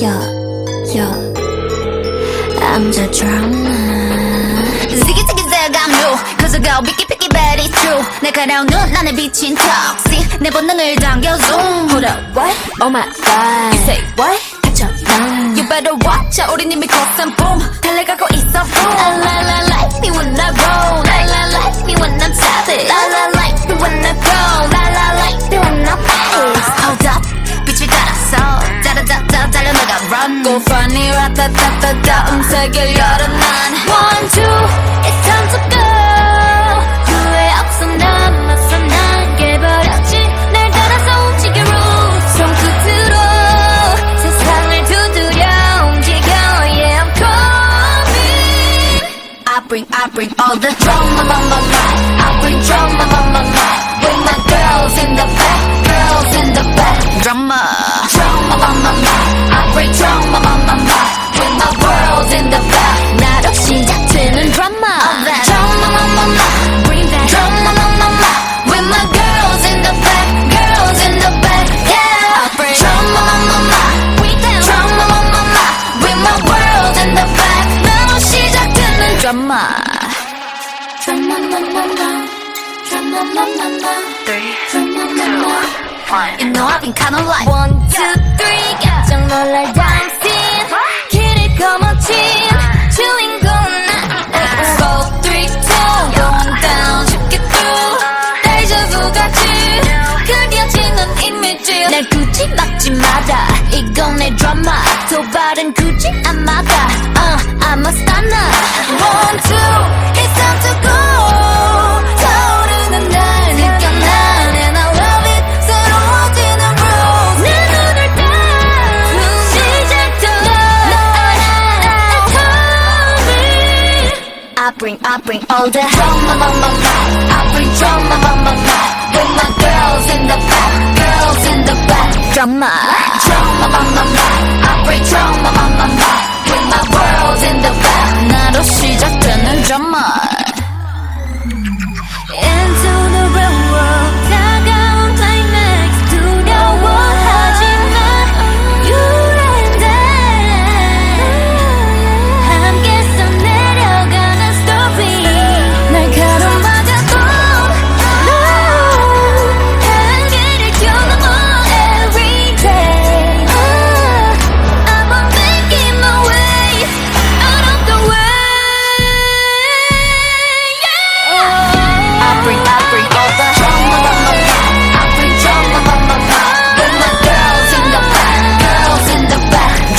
Yo, yo, I'm the drama. Ziggy ziggy zag I'm new Cause I go picky picky but it's true 날카로운 눈 안에 비친 toxic 내 본능을 당겨 zoom Hold up, what? Oh my god. Say what? 닥쳐, 난. You better watch out 우린 이미 crossing boom 달려가고 Go funny 라따따따따 음색을 열어 난 One two it's time to go 후회 없어 난 깨버렸지 날 따라서 움직여 rules 손끝으로 세상을 두드려 움직여 Yeah I'm coming I bring I bring all the drama on my mind I bring drama drama Drama na na na Drama na na na Three, two, one You know I've been kinda like One, two, three 깜짝 놀랄 dancing 길을 거머쥔 주인공은 나 Four, three, two Going down 쉽게 through 데자vu 같이 그려지는 이미지 날 굳이 막지 마라 이건 내 드라마 도발은 굳이 안 막아 uh, I'm a stunner I bring, I bring all the drama on my mind. I bring drama on my mind. With my girls in the back, girls in the back. Drama, drama on my mind. I bring drama my mind. My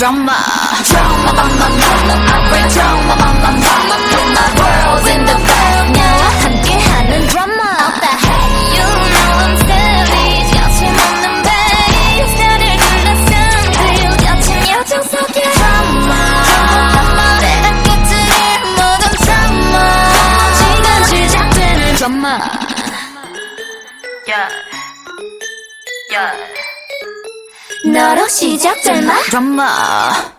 Drama, drama on my mind. I bring drama on my mind. With my girls in the back. 나와 함께하는 drama. What the heck? You know I'm savage. 여침없는 bass. 나를 둘러싼 thrill. 여친 여정 속에 drama. 때가 깨뜨릴 모든 drama. 지금 시작되는 drama. 너로 시작될 마 drama.